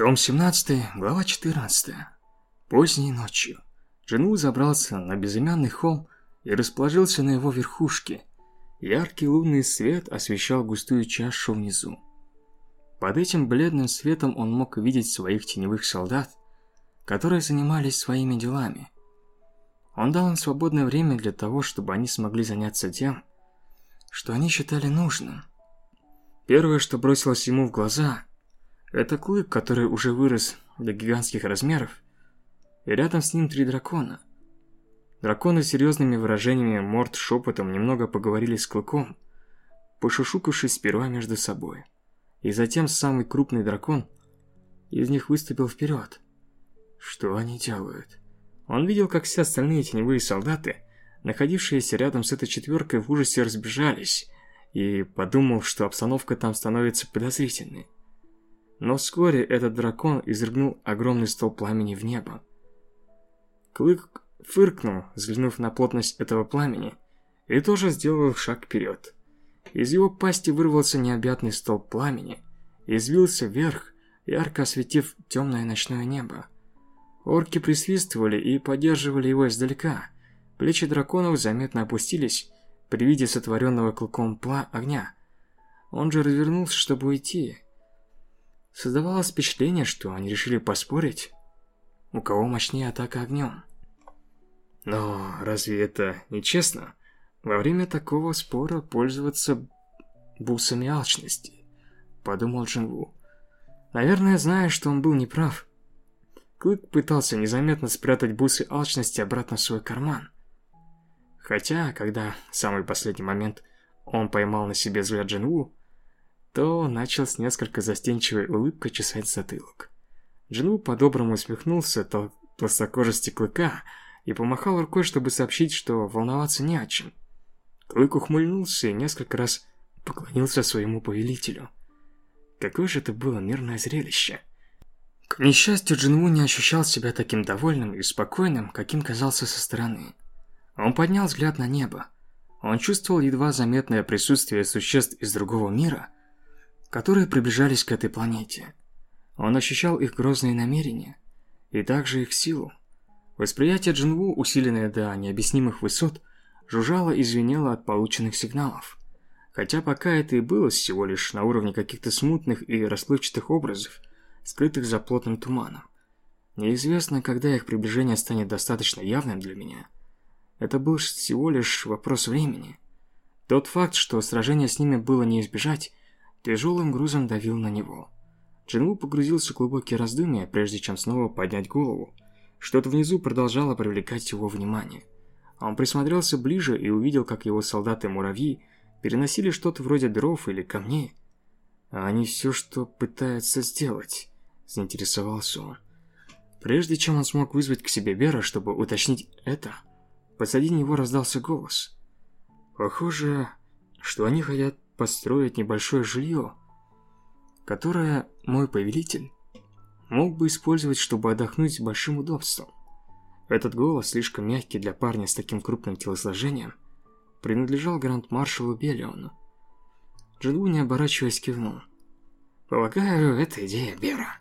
Том 17, глава 14. Поздней ночью Джину забрался на безымянный холм и расположился на его верхушке. Яркий лунный свет освещал густую чашу внизу. Под этим бледным светом он мог видеть своих теневых солдат, которые занимались своими делами. Он дал им свободное время для того, чтобы они смогли заняться тем, что они считали нужным. Первое, что бросилось ему в глаза – это клык, который уже вырос до гигантских размеров, и рядом с ним три дракона. Драконы с серьезными выражениями морд шепотом немного поговорили с клыком, пошушукавшись сперва между собой. И затем самый крупный дракон из них выступил вперед. Что они делают? Он видел, как все остальные теневые солдаты, находившиеся рядом с этой четверкой, в ужасе разбежались, и подумал, что обстановка там становится подозрительной. Но вскоре этот дракон изрыгнул огромный стол пламени в небо. Клык фыркнул, взглянув на плотность этого пламени, и тоже сделал шаг вперед. Из его пасти вырвался необъятный столб пламени извился вверх, ярко осветив темное ночное небо. Орки присвистывали и поддерживали его издалека. Плечи драконов заметно опустились при виде сотворенного клыком пла огня. Он же развернулся, чтобы уйти, Создавалось впечатление, что они решили поспорить, у кого мощнее атака огнем. Но разве это не честно? Во время такого спора пользоваться бусами алчности, подумал Джинву. Наверное, зная, что он был неправ. Клык пытался незаметно спрятать бусы алчности обратно в свой карман. Хотя, когда в самый последний момент он поймал на себе взгляд Джинву, то начал с несколько застенчивой улыбкой чесать затылок. Джину по-доброму усмехнулся тол толстокожести клыка и помахал рукой, чтобы сообщить, что волноваться не о чем. Клык ухмыльнулся и несколько раз поклонился своему повелителю. Какое же это было мирное зрелище. К несчастью, Джинву не ощущал себя таким довольным и спокойным, каким казался со стороны. Он поднял взгляд на небо. Он чувствовал едва заметное присутствие существ из другого мира – которые приближались к этой планете. Он ощущал их грозные намерения и также их силу. Восприятие Джинву, усиленное до необъяснимых высот, жужжало и звенело от полученных сигналов. Хотя пока это и было всего лишь на уровне каких-то смутных и расплывчатых образов, скрытых за плотным туманом. Неизвестно, когда их приближение станет достаточно явным для меня. Это был всего лишь вопрос времени. Тот факт, что сражение с ними было не избежать, тяжелым грузом давил на него. Джинву погрузился в глубокие раздумья, прежде чем снова поднять голову. Что-то внизу продолжало привлекать его внимание. Он присмотрелся ближе и увидел, как его солдаты-муравьи переносили что-то вроде дров или камней. А они все, что пытаются сделать, заинтересовался он. Прежде чем он смог вызвать к себе Бера, чтобы уточнить это, позади него раздался голос. Похоже, что они хотят построить небольшое жилье, которое мой повелитель мог бы использовать, чтобы отдохнуть с большим удобством. Этот голос, слишком мягкий для парня с таким крупным телосложением, принадлежал гранд-маршалу Беллиону. Джинву, не оборачиваясь, кивнул. «Полагаю, это идея Бера.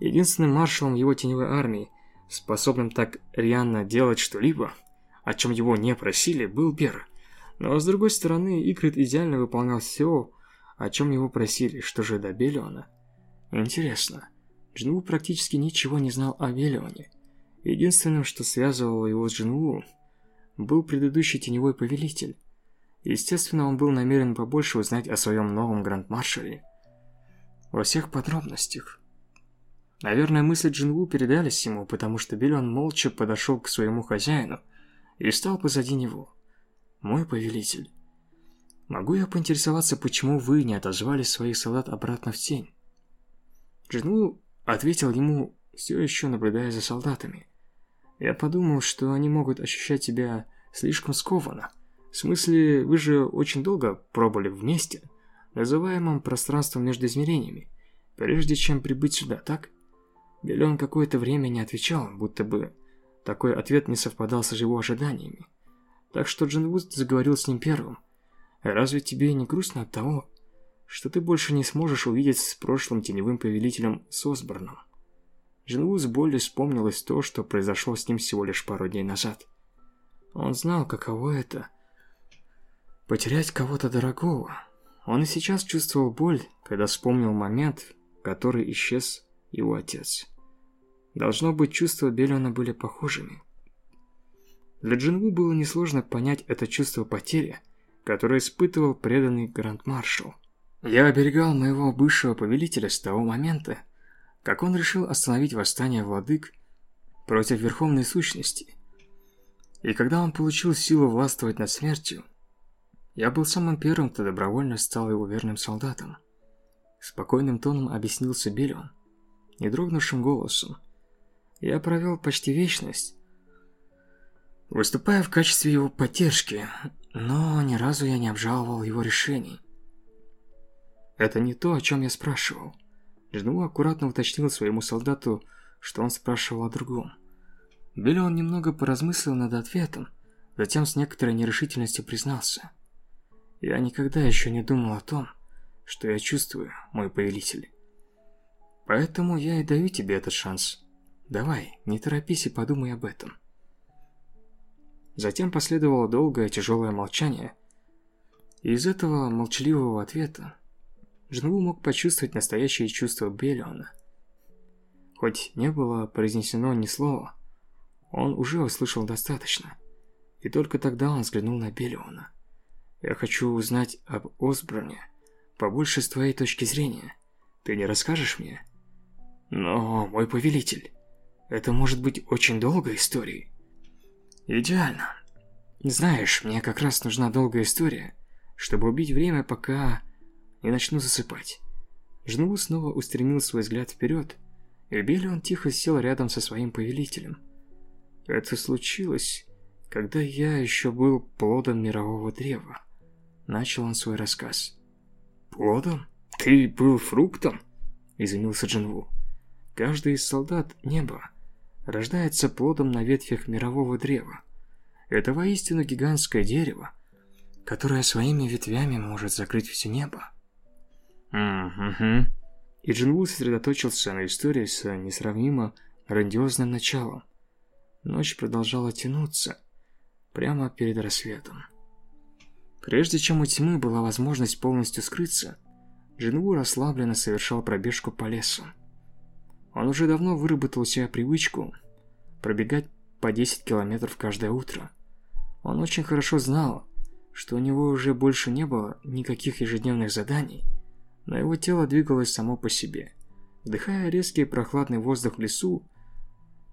Единственным маршалом его теневой армии, способным так рьяно делать что-либо, о чем его не просили, был Бер. Но с другой стороны, Икрит идеально выполнял все, о чем его просили, что же до Белиона. Интересно, Джинву практически ничего не знал о Белионе. Единственным, что связывало его с Джинву, был предыдущий теневой повелитель. Естественно, он был намерен побольше узнать о своем новом гранд-маршале. Во всех подробностях. Наверное, мысли Джинву передались ему, потому что Белион молча подошел к своему хозяину и стал позади него. «Мой повелитель, могу я поинтересоваться, почему вы не отозвали своих солдат обратно в тень?» Джину ответил ему, все еще наблюдая за солдатами. «Я подумал, что они могут ощущать себя слишком скованно. В смысле, вы же очень долго пробыли вместе, называемом пространством между измерениями, прежде чем прибыть сюда, так?» Белен какое-то время не отвечал, будто бы такой ответ не совпадал с его ожиданиями. Так что Джин Вуд заговорил с ним первым. «Разве тебе не грустно от того, что ты больше не сможешь увидеть с прошлым теневым повелителем Сосборном. Джинву с болью вспомнилось то, что произошло с ним всего лишь пару дней назад. Он знал, каково это – потерять кого-то дорогого. Он и сейчас чувствовал боль, когда вспомнил момент, который исчез его отец. Должно быть, чувства Беллиона были похожими. Для Джинву было несложно понять это чувство потери, которое испытывал преданный Гранд-маршал. Я оберегал моего бывшего повелителя с того момента, как он решил остановить восстание владык против Верховной Сущности. И когда он получил силу властвовать над смертью, я был самым первым, кто добровольно стал его верным солдатом. Спокойным тоном объяснился Белион, не дрогнувшим голосом. Я провел почти вечность, выступая в качестве его поддержки, но ни разу я не обжаловал его решений. Это не то, о чем я спрашивал. Жну аккуратно уточнил своему солдату, что он спрашивал о другом. Белион немного поразмыслил над ответом, затем с некоторой нерешительностью признался. «Я никогда еще не думал о том, что я чувствую, мой повелитель. Поэтому я и даю тебе этот шанс. Давай, не торопись и подумай об этом». Затем последовало долгое тяжелое молчание, и из этого молчаливого ответа Джинву мог почувствовать настоящее чувство Белиона. Хоть не было произнесено ни слова, он уже услышал достаточно. И только тогда он взглянул на Белиона. «Я хочу узнать об Осборне побольше с твоей точки зрения. Ты не расскажешь мне?» «Но, мой повелитель, это может быть очень долгой историей». «Идеально. Знаешь, мне как раз нужна долгая история, чтобы убить время, пока и начну засыпать. Жнуву снова устремил свой взгляд вперед, и Белион тихо сел рядом со своим повелителем. Это случилось, когда я еще был плодом мирового древа. Начал он свой рассказ. «Плодом? Ты был фруктом?» – изумился Джинву. «Каждый из солдат неба рождается плодом на ветвях мирового древа. Это воистину гигантское дерево, которое своими ветвями может закрыть все небо. Угу. И Джинву сосредоточился на истории с несравнимо грандиозным началом. Ночь продолжала тянуться прямо перед рассветом. Прежде чем у тьмы была возможность полностью скрыться, Джинву расслабленно совершал пробежку по лесу. Он уже давно выработал себе привычку пробегать по 10 километров каждое утро. Он очень хорошо знал, что у него уже больше не было никаких ежедневных заданий, но его тело двигалось само по себе. Вдыхая резкий прохладный воздух в лесу,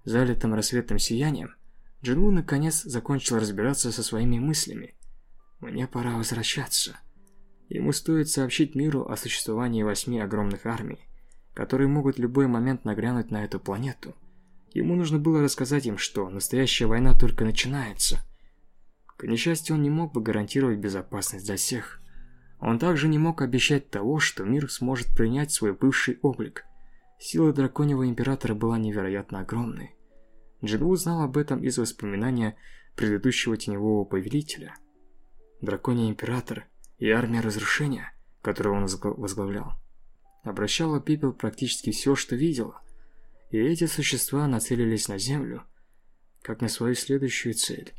залитым рассветным сиянием, Джинву наконец закончил разбираться со своими мыслями. «Мне пора возвращаться». Ему стоит сообщить миру о существовании восьми огромных армий, которые могут в любой момент нагрянуть на эту планету. Ему нужно было рассказать им, что настоящая война только начинается. К несчастью, он не мог бы гарантировать безопасность для всех. Он также не мог обещать того, что мир сможет принять свой бывший облик. Сила Драконьего Императора была невероятно огромной. Джинву знал об этом из воспоминания предыдущего Теневого Повелителя. Драконий Император и Армия Разрушения, которую он возглавлял, обращала пепел практически все, что видела, и эти существа нацелились на Землю, как на свою следующую цель.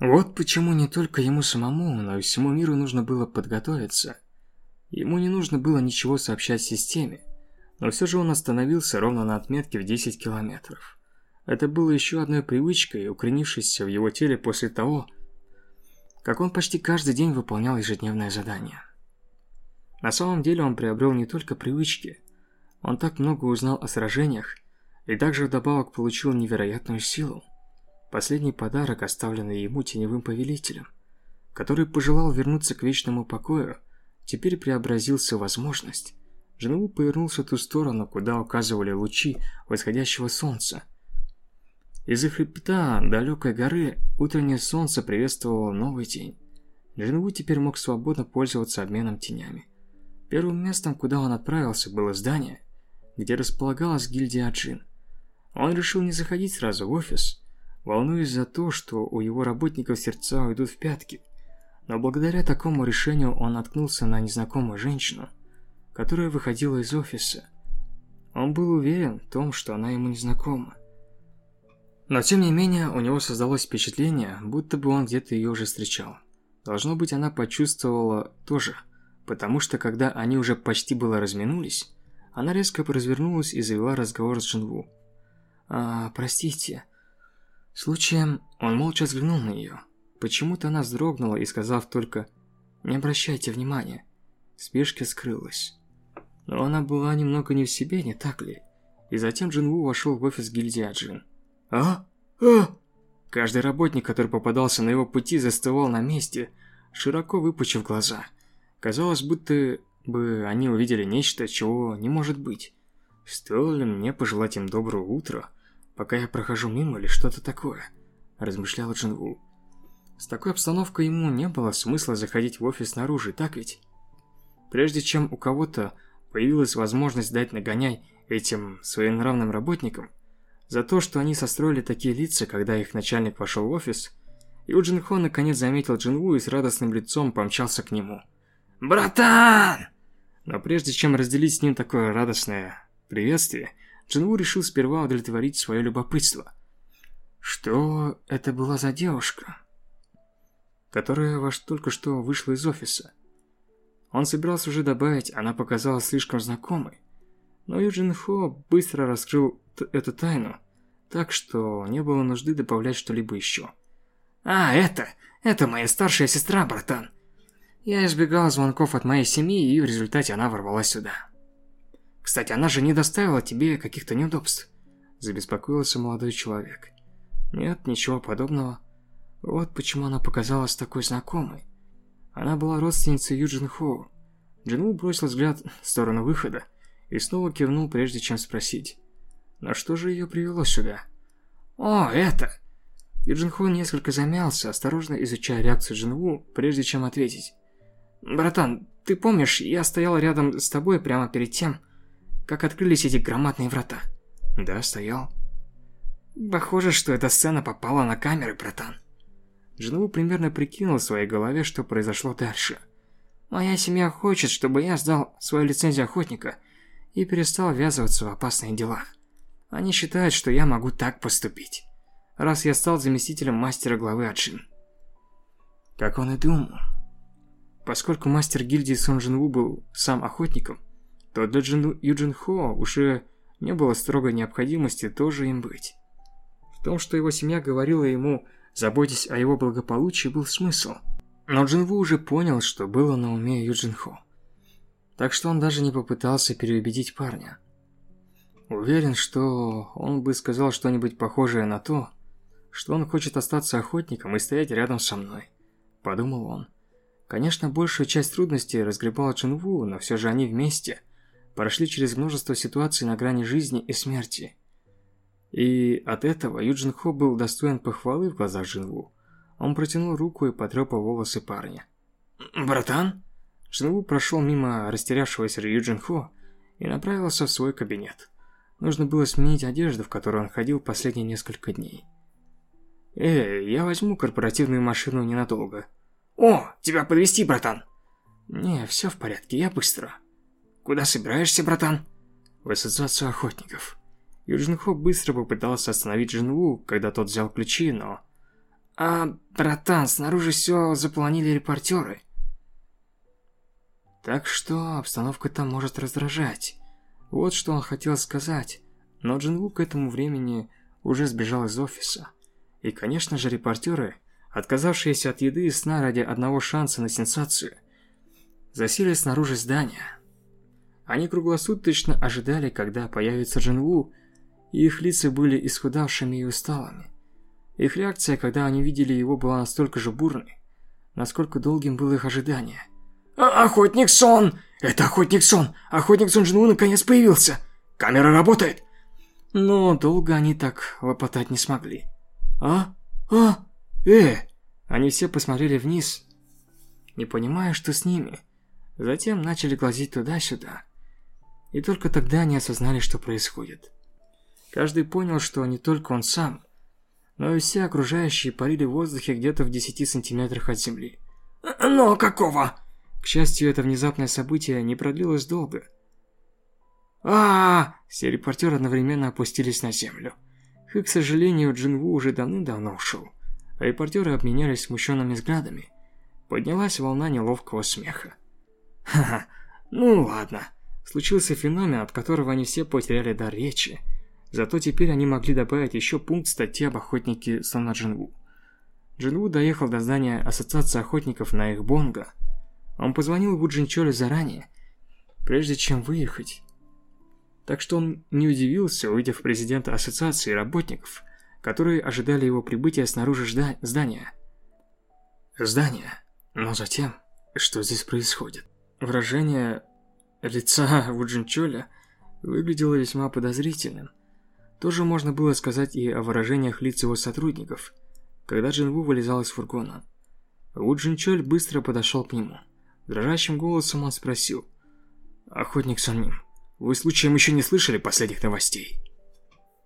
Вот почему не только ему самому, но и всему миру нужно было подготовиться. Ему не нужно было ничего сообщать системе, но все же он остановился ровно на отметке в 10 километров. Это было еще одной привычкой, укоренившейся в его теле после того, как он почти каждый день выполнял ежедневное задание. На самом деле он приобрел не только привычки, он так много узнал о сражениях и также вдобавок получил невероятную силу. Последний подарок, оставленный ему теневым повелителем, который пожелал вернуться к вечному покою, теперь преобразился в возможность. Жену повернулся в ту сторону, куда указывали лучи восходящего солнца. Из-за хребта далекой горы утреннее солнце приветствовало новый день. Джинву теперь мог свободно пользоваться обменом тенями. Первым местом, куда он отправился, было здание, где располагалась гильдия Аджин. Он решил не заходить сразу в офис, волнуясь за то, что у его работников сердца уйдут в пятки. Но благодаря такому решению он наткнулся на незнакомую женщину, которая выходила из офиса. Он был уверен в том, что она ему не знакома. Но тем не менее, у него создалось впечатление, будто бы он где-то ее уже встречал. Должно быть, она почувствовала тоже, потому что когда они уже почти было разминулись, она резко развернулась и завела разговор с Джинву. «А, простите». Случаем он молча взглянул на нее. Почему-то она вздрогнула и, сказав только «Не обращайте внимания», спешки скрылась. Но она была немного не в себе, не так ли? И затем Джинву вошел в офис гильдии Аджин. «А? А?» Каждый работник, который попадался на его пути, застывал на месте, широко выпучив глаза. Казалось, будто бы они увидели нечто, чего не может быть. Стоило ли мне пожелать им доброго утра, пока я прохожу мимо или что-то такое? Размышлял Джинву. С такой обстановкой ему не было смысла заходить в офис снаружи, так ведь? Прежде чем у кого-то появилась возможность дать нагоняй этим своенравным работникам, за то, что они состроили такие лица, когда их начальник вошел в офис, Юджин Хо наконец заметил Джинву и с радостным лицом помчался к нему. «Братан!» Но прежде чем разделить с ним такое радостное приветствие, Джинву решил сперва удовлетворить свое любопытство. Что это была за девушка, которая ваш только что вышла из офиса? Он собирался уже добавить, она показалась слишком знакомой. Но Юджин Хо быстро раскрыл эту тайну, так что не было нужды добавлять что-либо еще. «А, это... это моя старшая сестра, братан. Я избегал звонков от моей семьи, и в результате она ворвалась сюда. Кстати, она же не доставила тебе каких-то неудобств?» Забеспокоился молодой человек. «Нет, ничего подобного. Вот почему она показалась такой знакомой. Она была родственницей Юджин Хоу. Джинву бросил взгляд в сторону выхода и снова кивнул, прежде чем спросить. «На что же ее привело сюда?» «О, это...» Юджин Хо несколько замялся, осторожно изучая реакцию Джинву, прежде чем ответить. «Братан, ты помнишь, я стоял рядом с тобой прямо перед тем, как открылись эти громадные врата?» «Да, стоял». «Похоже, что эта сцена попала на камеры, братан». Джинву примерно прикинул в своей голове, что произошло дальше. «Моя семья хочет, чтобы я сдал свою лицензию охотника и перестал ввязываться в опасные дела. Они считают, что я могу так поступить, раз я стал заместителем мастера главы Аджин». Как он и думал. Поскольку мастер гильдии Сон Джин был сам охотником, то для Джин Юджин Хо уже не было строгой необходимости тоже им быть. В том, что его семья говорила ему Заботясь о его благополучии, был смысл. Но Джинву уже понял, что было на уме Юджинхо. Так что он даже не попытался переубедить парня. Уверен, что он бы сказал что-нибудь похожее на то, что он хочет остаться охотником и стоять рядом со мной. Подумал он. Конечно, большую часть трудностей разгребал Джинву, но все же они вместе прошли через множество ситуаций на грани жизни и смерти. И от этого Юджин Хо был достоин похвалы в глазах Джинву. Он протянул руку и потрепал волосы парня. «Братан?» Джинву прошел мимо растерявшегося Юджин Хо и направился в свой кабинет. Нужно было сменить одежду, в которой он ходил последние несколько дней. «Эй, я возьму корпоративную машину ненадолго». «О, тебя подвести, братан?» «Не, все в порядке, я быстро». «Куда собираешься, братан?» «В ассоциацию охотников». Юджин Хо быстро попытался остановить Джинву, когда тот взял ключи, но... «А, братан, снаружи все заполонили репортеры». Так что обстановка там может раздражать. Вот что он хотел сказать. Но Джинву к этому времени уже сбежал из офиса. И, конечно же, репортеры, отказавшиеся от еды и сна ради одного шанса на сенсацию, засели снаружи здания. Они круглосуточно ожидали, когда появится Джинву, и их лица были исхудавшими и усталыми. Их реакция, когда они видели его, была настолько же бурной, насколько долгим было их ожидание. А «Охотник Сон! Это Охотник Сон! Охотник Сон Джину наконец появился! Камера работает!» Но долго они так лопотать не смогли. «А? А? Э!» Они все посмотрели вниз, не понимая, что с ними. Затем начали глазеть туда-сюда. И только тогда они осознали, что происходит. Каждый понял, что не только он сам, но и все окружающие парили в воздухе где-то в 10 сантиметрах от земли. «Но какого?» К счастью, это внезапное событие не продлилось долго. -а Все репортеры одновременно опустились на землю. И, к сожалению, Джинву уже давным-давно ушел. Репортеры обменялись смущенными взглядами. Поднялась волна неловкого смеха. Ха-ха, ну ладно. Случился феномен, от которого они все потеряли дар речи. Зато теперь они могли добавить еще пункт статьи об охотнике Сана Джинву. Джинву доехал до здания Ассоциации охотников на их Бонга. Он позвонил Ву Джинчолю заранее, прежде чем выехать. Так что он не удивился, увидев президента Ассоциации работников, которые ожидали его прибытия снаружи здания. Здание. Но затем, что здесь происходит? Выражение лица Ву Джинчоля выглядело весьма подозрительным. Тоже можно было сказать и о выражениях лиц его сотрудников – когда Джинву вылезал из фургона. Ву Джинчоль быстро подошел к нему. Дрожащим голосом он спросил. «Охотник Сонмин, вы случаем еще не слышали последних новостей?»